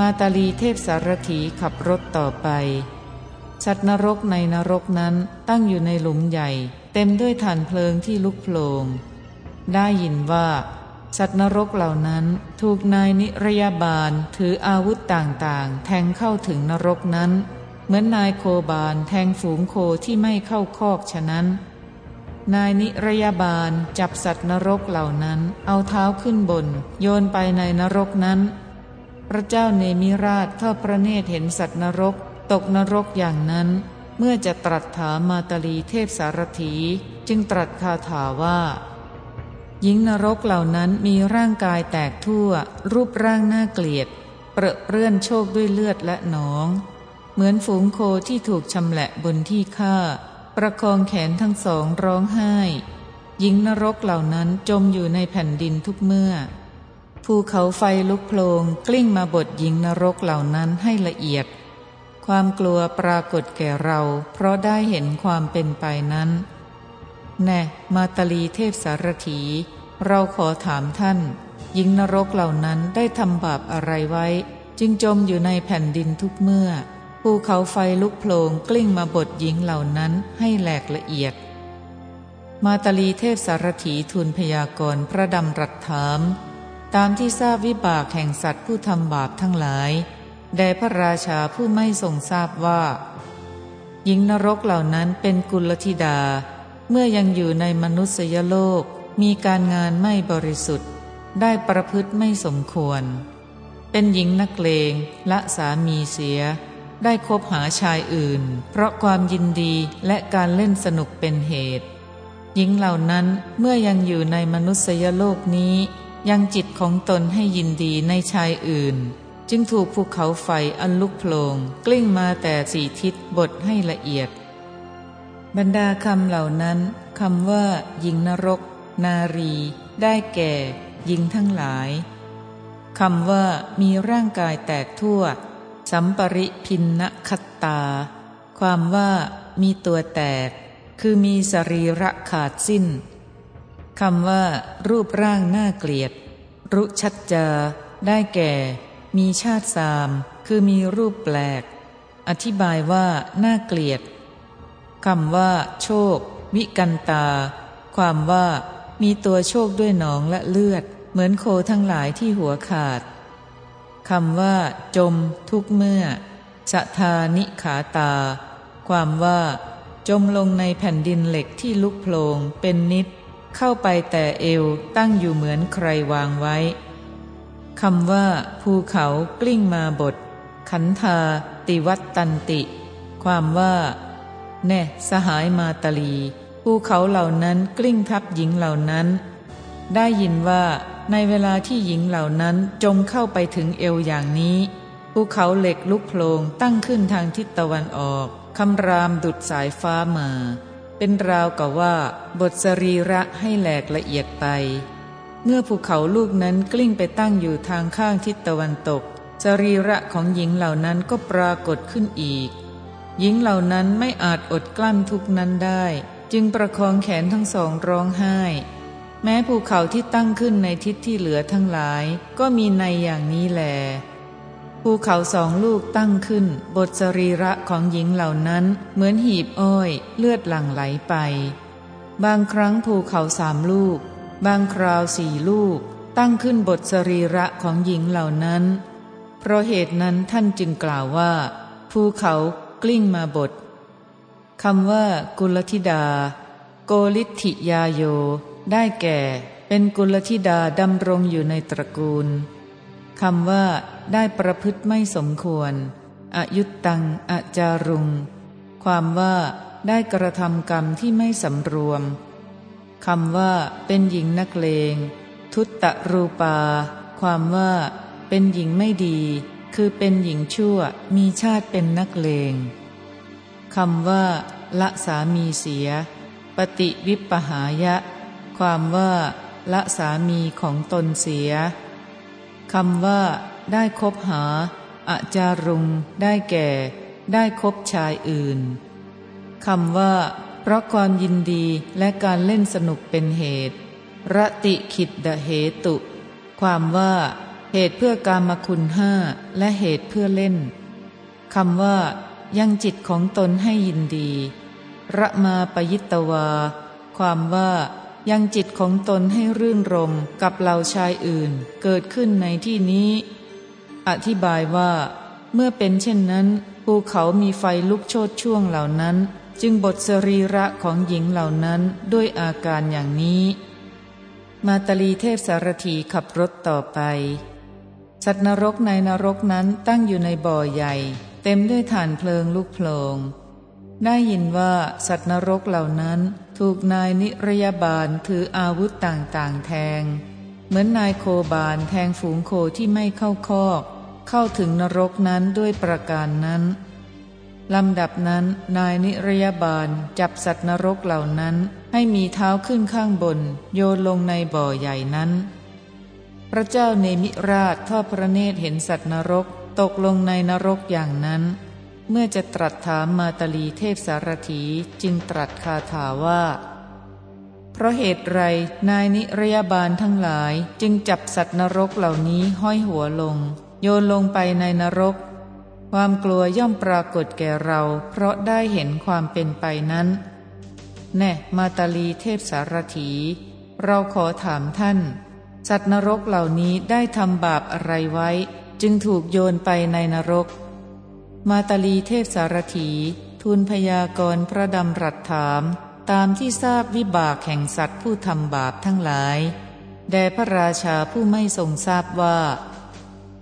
มาตาลีเทพสารถีขับรถต่อไป สัตว์นรกในนรกนั้นตั้งอยู่ในหลุมใหญ่ เต็มด้วยฐานเพลิงที่ลุกโผลงได้ยินว่า สัตว์นรกเหล่านั้นถูกนายนิรยาบาลถืออาวุธต่างๆ แทงเข้าถึงนรกนั้น เหมือนนายโคบาลแทงฝูงโคที่ไม่เข้าคอกฉะนั้น นายนิรยาบาลจับสัตว์นรกเหล่านั้น เอาเท้าขึ้นบน โยนไปในนรกนั้น พระเจ้าเนมิราชทอดพระเนตรเห็นสัตว์นรก ตกนรกอย่างนั้น เมื่อจะตรัสถามมาตลีเทพสารถีจึงตรัสคาถาว่า หญิงนรกเหล่านั้นมีร่างกายแตกทั่ว รูปร่างน่าเกลียด เปรอะเปื้อนโชคด้วยเลือดและหนอง เหมือนฝูงโคที่ถูกชำแหละบนที่ฆ่า ประคองแขนทั้งสองร้องไห้ หญิงนรกเหล่านั้นจมอยู่ในแผ่นดินทุกเมื่อ ภูเขาไฟลุกโพลงกลิ้งมาบดหญิงนรกเหล่านั้นให้ละเอียด ความกลัวปรากฏแก่เรา เพราะได้เห็นความเป็นไปนั้น แน่มาตาลีเทพสารถี เราขอถามท่าน หญิงนรกเหล่านั้นได้ทำบาปอะไรไว้ จึงจมอยู่ในแผ่นดินทุกเมื่อ ภูเขาไฟลุกโผลงกลิ้งมาบดหญิงเหล่านั้นให้แหลกละเอียด มาตาลีเทพสารถีทูลพยากรณ์พระดำรัสถาม ตามที่ทราบวิบากแห่งสัตว์ผู้ทำบาปทั้งหลายแด่พระราชาผู้ไม่ทรงทราบว่า หญิงนรกเหล่านั้นเป็นกุลธิดา เมื่อยังอยู่ในมนุษยโลกมีการงานไม่บริสุทธิ์ ได้ประพฤติไม่สมควร เป็นหญิงนักเลงละสามีเสีย ได้คบหาชายอื่น เพราะความยินดีและการเล่นสนุกเป็นเหตุ หญิงเหล่านั้นเมื่อยังอยู่ในมนุษยโลกนี้ ยังจิตของตนให้ยินดีในชายอื่น จึงถูกภูเขาไฟอันลุกโผลงกลิ้งมาแต่สี่ทิศบทให้ละเอียด บรรดาคำเหล่านั้นคำว่าหญิงนรก นารี ได้แก่หญิงทั้งหลายคำว่ามีร่างกายแตกทั่ว สัมปริพินนคัตตา ความว่ามีตัวแตก คือมีสรีระขาดสิ้น คำว่า รูปร่างน่าเกลียด รุชัดจา ได้แก่ มีชาติสาม คือมีรูปแปลก อธิบายว่า น่าเกลียดคำว่า โชค วิกันตา ความว่า มีตัวโชคด้วยหนองและเลือด เหมือนโคทั้งหลายที่หัวขาดคำว่า จม ทุกเมื่อสะทานิขาตา ความว่า จมลงในแผ่นดินเหล็กที่ลุกโพลงเป็นนิด เข้าไปแต่เอวตั้งอยู่เหมือนใครวางไว้คำว่า ภูเขากลิ้งมาบท ขันธา ติวัตตันติ ความว่า แน่ สหายมาตาลี ภูเขาเหล่านั้นกลิ้งทับหญิงเหล่านั้น ได้ยินว่า ในเวลาที่หญิงเหล่านั้นจมเข้าไปถึงเอวอย่างนี้ ภูเขาเหล็กลุกโผลงตั้งขึ้นทางทิศตะวันออกคำรามดุดสายฟ้ามา เป็นราวกับว่า บทสรีระให้แหลกละเอียดไป เมื่อภูเขาลูกนั้นกลิ้งไปตั้งอยู่ทางข้างทิศตะวันตก สรีระของหญิงเหล่านั้นก็ปรากฏขึ้นอีก หญิงเหล่านั้นไม่อาจอดกลั้นทุกนั้นได้ จึงประคองแขนทั้งสองร้องไห้ แม้ภูเขาที่ตั้งขึ้นในทิศที่เหลือทั้งหลาย ก็มีในอย่างนี้แหละ ภูเขาสองลูกตั้งขึ้น บทสรีระของหญิงเหล่านั้น เหมือนหีบอ้อย เลือดหลั่งไหลไป บางครั้งภูเขาสามลูก บางคราวสี่ลูก ตั้งขึ้นบทสรีระของหญิงเหล่านั้น เพราะเหตุนั้นท่านจึงกล่าวว่า ภูเขากลิ้งมาบทคำว่า กุลธิดา โกลิธิยาโย ได้แก่ เป็นกุลธิดาดำรงอยู่ในตระกูลคำว่า ได้ประพฤติไม่สมควรอายุตตังอจารุง ความว่าได้กระทำกรรมที่ไม่สำรวมคำว่าเป็นหญิงนักเลง ทุตตรูปา ความว่า เป็นหญิงไม่ดี คือเป็นหญิงชั่วมีชาติเป็นนักเลงคำว่า ละสามีเสีย ปฏิวิปหายะ ความว่า ละสามีของตนเสียคำว่า ได้คบหาอาจารุง ได้แก่ ได้คบชายอื่นคำว่า เพราะความยินดีและการเล่นสนุกเป็นเหตุรติขิดดเหตุ ความว่าเหเหตุเพื่อการมคุณห้าและเหตุเพื่อเล่นคำว่า ยังจิตของตนให้ยินดี ระมาปยิตวา ความว่ายังจิตของตนให้รื่นรมกับเหล่าชายอื่น เกิดขึ้นในที่นี้ อธิบายว่า เมื่อเป็นเช่นนั้นภูเขามีไฟลุกโชดช่วงเหล่านั้น จึงบทสรีระของหญิงเหล่านั้นด้วยอาการอย่างนี้ มาตลีเทพสารถีขับรถต่อไป สัตว์นรกในนรกนั้นตั้งอยู่ในบ่อใหญ่ เต็มด้วยฐานเพลิงลุกโผลงได้ยินว่าสัตว์นรกเหล่านั้นถูกนายนิรยาบาลถืออาวุธต่างๆแทง เหมือนนายโคบาลแทงฝูงโคที่ไม่เข้าคอก เข้าถึงนรกนั้นด้วยประการนั้นลำดับนั้นนายนิรยาบาลจับสัตว์นรกเหล่านั้นให้มีเท้าขึ้นข้างบน โยนลงในบ่อใหญ่นั้น พระเจ้าเนมิราชทอดพระเนตรเห็นสัตว์นรกตกลงในนรกอย่างนั้น เมื่อจะตรัสถามมาตลีเทพสารถีจึงตรัสคาถาว่า เพราะเหตุไรนายนิรยาบาลทั้งหลายจึงจับสัตว์นรกเหล่านี้ห้อยหัวลง โยนลงไปในนรก ความกลัวย่อมปรากฏแก่เรา เพราะได้เห็นความเป็นไปนั้น แน่มาตาลีเทพสารถี เราขอถามท่าน สัตว์นรกเหล่านี้ได้ทำบาปอะไรไว้ จึงถูกโยนไปในนรก มาตาลีเทพสารถีทูลพยากรพระดำรัสถาม ตามที่ทราบวิบากแห่งสัตว์ผู้ทำบาปทั้งหลายแด่พระราชาผู้ไม่ทรงทราบว่า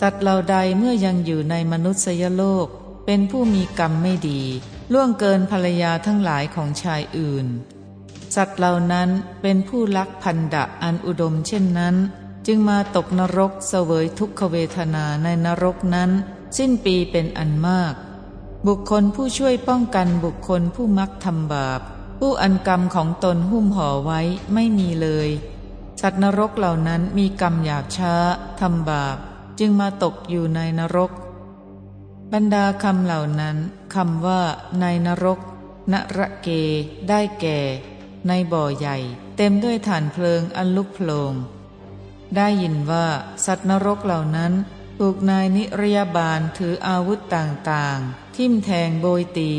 สัตว์เหล่าใดเมื่อยังอยู่ในมนุษยโลก เป็นผู้มีกรรมไม่ดี ล่วงเกินภรรยาทั้งหลายของชายอื่น สัตว์เหล่านั้นเป็นผู้ลักพันดะอันอุดมเช่นนั้น จึงมาตกนรกเสวยทุกขเวทนาในนรกนั้น สิ้นปีเป็นอันมาก บุคคลผู้ช่วยป้องกันบุคคลผู้มักทำบาป ผู้อันกรรมของตนหุ้มห่อไว้ไม่มีเลย สัตว์นรกเหล่านั้นมีกรรมหยาบช้าทำบาป จึงมาตกอยู่ในนรก บรรดาคำเหล่านั้นคำว่า ในนรกนระเก ได้แก่ ในบ่อใหญ่ เต็มด้วยฐานเพลิงอันลุกโผลงได้ยินว่าสัตว์นรกเหล่านั้นถูกนายนิรยาบาลถืออาวุธต่างๆ ทิ่มแทงโบยตี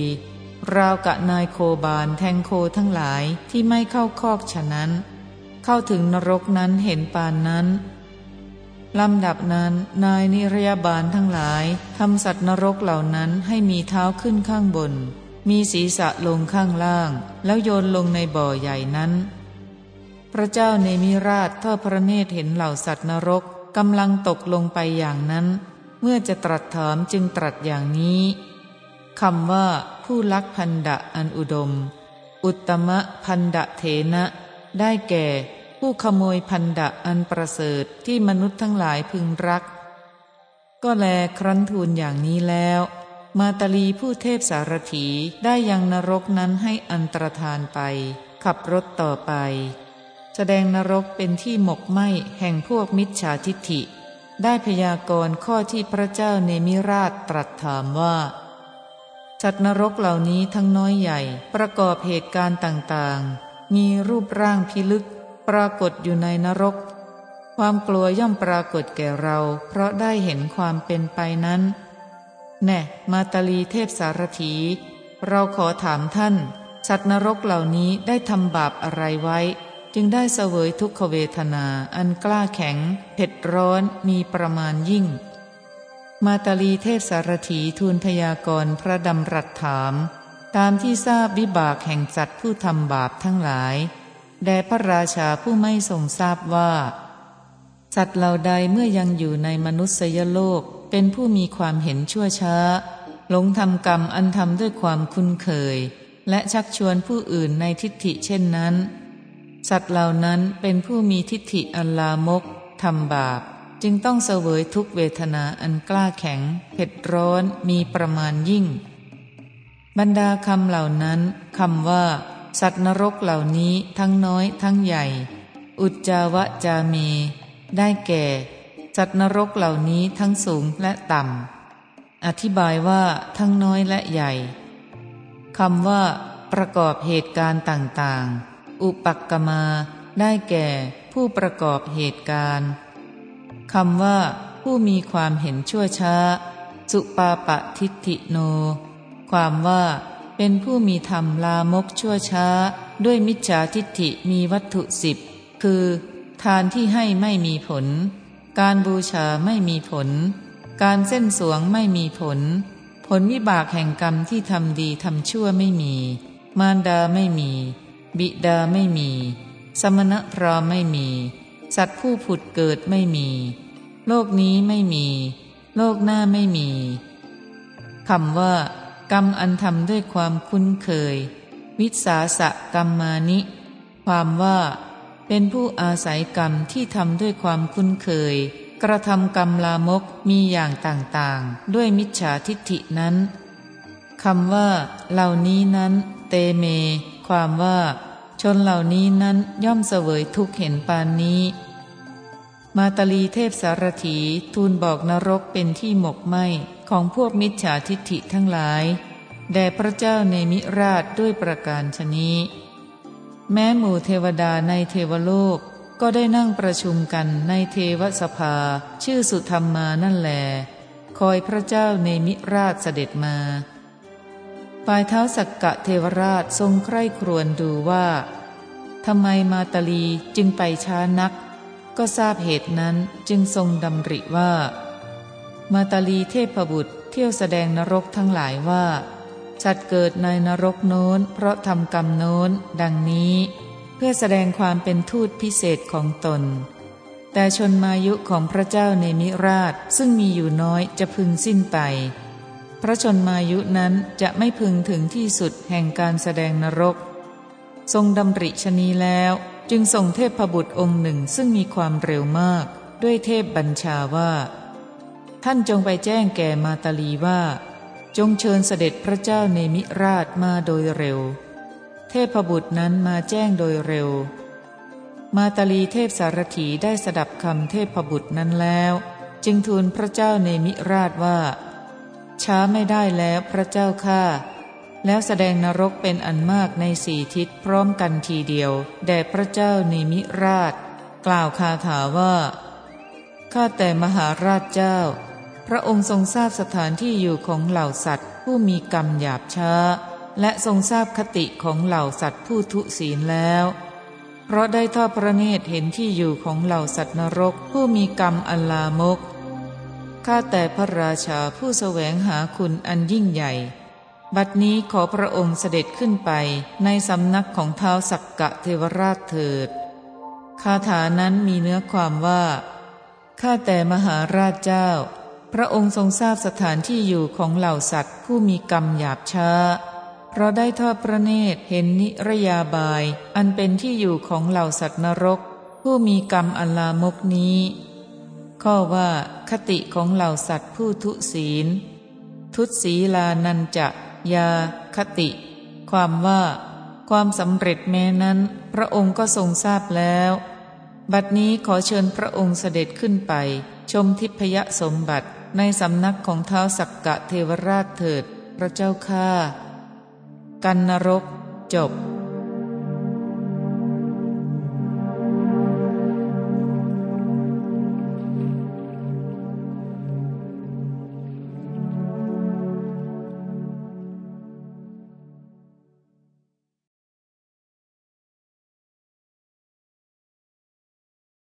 ราวกะนายโคบาลแทงโคทั้งหลายที่ไม่เข้าคอกฉะนั้น เข้าถึงนรกนั้นเห็นปานนั้น ลำดับนั้นนายนิรยาบาลทั้งหลายทำสัตว์นรกเหล่านั้นให้มีเท้าขึ้นข้างบน มีศีรษะลงข้างล่าง แล้วโยนลงในบ่อใหญ่นั้น พระเจ้าเนมิราชทอดพระเนตรเห็นเหล่าสัตว์นรกกำลังตกลงไปอย่างนั้น เมื่อจะตรัสถามจึงตรัสอย่างนี้คำว่าผู้ลักพันดะอันอุดม อุตมะพันดะเถนะ ได้แก่ ผู้ขโมยพันดะอันประเสริฐที่มนุษย์ทั้งหลายพึงรัก ก็แลครั้นทูลอย่างนี้แล้ว มาตาลีผู้เทพสารถีได้ยังนรกนั้นให้อันตรธานไป ขับรถต่อไป แสดงนรกเป็นที่หมกไหมแห่งพวกมิจฉาทิฐิ ได้พยากรณ์ข้อที่พระเจ้าเนมิราชตรัสถามว่าสัตว์นรกเหล่านี้ทั้งน้อยใหญ่ประกอบเหตุการณ์ต่างๆ มีรูปร่างพิลึก ปรากฏอยู่ในนรก ความกลัวย่อมปรากฏแก่เรา เพราะได้เห็นความเป็นไปนั้น แน่ มาตาลีเทพสารถี เราขอถามท่าน สัตว์นรกเหล่านี้ได้ทำบาปอะไรไว้ จึงได้เสวยทุกขเวทนา อันกล้าแข็ง เผ็ดร้อนมีประมาณยิ่ง มาตาลีเทพสารถีทูลพยากรณ์พระดำรัสถาม ตามที่ทราบวิบากแห่งสัตว์ผู้ทำบาปทั้งหลาย แด่พระราชาผู้ไม่ทรงทราบว่า สัตว์เหล่าใดเมื่อยังอยู่ในมนุษยโลกเป็นผู้มีความเห็นชั่วช้า หลงทำกรรมอันทำด้วยความคุ้นเคย และชักชวนผู้อื่นในทิฏฐิเช่นนั้น สัตว์เหล่านั้นเป็นผู้มีทิฏฐิอันลามกทำบาป จึงต้องเสวยทุกเวทนาอันกล้าแข็ง เผ็ดร้อนมีประมาณยิ่ง บรรดาคำเหล่านั้นคำว่า สัตว์นรกเหล่านี้ทั้งน้อยทั้งใหญ่ อุจจาวะจาเม ได้แก่ สัตว์นรกเหล่านี้ทั้งสูงและต่ำ อธิบายว่าทั้งน้อยและใหญ่คำว่า ประกอบเหตุการณ์ต่างๆ อุปักกมา ได้แก่ผู้ประกอบเหตุการณ์คำว่า ผู้มีความเห็นชั่วช้า สุปาปะทิฏฐิโน ความว่า เป็นผู้มีธรรมลามกชั่วช้า ด้วยมิจฉาทิฏฐิมีวัตถุสิบคือ ทานที่ให้ไม่มีผล การบูชาไม่มีผล การเส้นสวงไม่มีผล ผลวิบากแห่งกรรมที่ทำดีทำชั่วไม่มี มารดาไม่มี บิดาไม่มี สมณพราหมไม่มี สัตว์ผู้ผุดเกิดไม่มี โลกนี้ไม่มี โลกหน้าไม่มีคำว่า กรรมอันทำด้วยความคุ้นเคย วิสาสะกรรมมานิ ความว่า เป็นผู้อาศัยกรรมที่ทำด้วยความคุ้นเคย กระทำกรรมลามกมีอย่างต่างๆ ด้วยมิจฉาทิฏฐินั้นคำว่า เหล่านี้นั้น เตเม ความว่า ชนเหล่านี้นั้นย่อมเสวยทุกข์เห็นปานนี้ มาตลีเทพสารถีทูลบอกนรกเป็นที่หมกไหม ของพวกมิจฉาทิฏฐิทั้งหลาย แด่พระเจ้าในมิราชด้วยประการชนี้ แม้หมู่เทวดาในเทวโลกก็ได้นั่งประชุมกันในเทวสภา ชื่อสุธรรมมานั่นแลคอยพระเจ้าในมิราชเสด็จมาฝ่ายเท้าสักกะเทวราชทรงใคร่ครวญดูว่าทำไมมาตาลีจึงไปช้านัก ก็ทราบเหตุนั้นจึงทรงดำริว่า มาตาลีเทพบุตรเที่ยวแสดงนรกทั้งหลายว่าสัตว์เกิดในนรกโน้น เพราะทำกรรมโน้น ดังนี้ เพื่อแสดงความเป็นทูตพิเศษของตน แต่ชนมายุของพระเจ้าในมิราชซึ่งมีอยู่น้อยจะพึงสิ้นไป พระชนมายุนั้นจะไม่พึงถึงที่สุดแห่งการแสดงนรก ทรงดำริชนีแล้วจึงส่งเทพบุตรองค์หนึ่งซึ่งมีความเร็วมาก ด้วยเทพบัญชาว่า ท่านจงไปแจ้งแก่มาตาลีว่า จงเชิญเสด็จพระเจ้าเนมิราชมาโดยเร็ว เทพบุตรนั้นมาแจ้งโดยเร็ว มาตาลีเทพสารถีได้สดับคำเทพบุตรนั้นแล้ว จึงทูลพระเจ้าเนมิราชว่า ช้าไม่ได้แล้วพระเจ้าข้าแล้วแสดงนรกเป็นอันมากในสี่ทิศพร้อมกันทีเดียว แด่พระเจ้าเนมิราช กล่าวคาถาว่า ข้าแต่มหาราชเจ้า พระองค์ทรงทราบสถานที่อยู่ของเหล่าสัตว์ ผู้มีกรรมหยาบช้า และทรงทราบคติของเหล่าสัตว์ผู้ทุศีลแล้ว เพราะได้ทอดพระเนตรเห็นที่อยู่ของเหล่าสัตว์นรก ผู้มีกรรมอันลามก ข้าแต่พระราชาผู้แสวงหาคุณอันยิ่งใหญ่ บัดนี้ขอพระองค์เสด็จขึ้นไปในสำนักของเท้าสักกะเทวราชเถิด คาถานั้นมีเนื้อความว่า ข้าแต่มหาราชเจ้า พระองค์ทรงทราบสถานที่อยู่ของเหล่าสัตว์ผู้มีกรรมหยาบช้า เพราะได้ทอดพระเนตรเห็นนิรยาบาย อันเป็นที่อยู่ของเหล่าสัตว์นรก ผู้มีกรรมอลลามกนี้ ข้อว่าคติของเหล่าสัตว์ผู้ทุศีล ทุศีลานันจะยาคติ ความว่า ความสำเร็จแม้นั้น พระองค์ก็ทรงทราบแล้ว บัดนี้ขอเชิญพระองค์เสด็จขึ้นไป ชมทิพยสมบัติ ในสำนักของเท้าสักกะเทวราชเถิด พระเจ้าข้ากันนรกจบ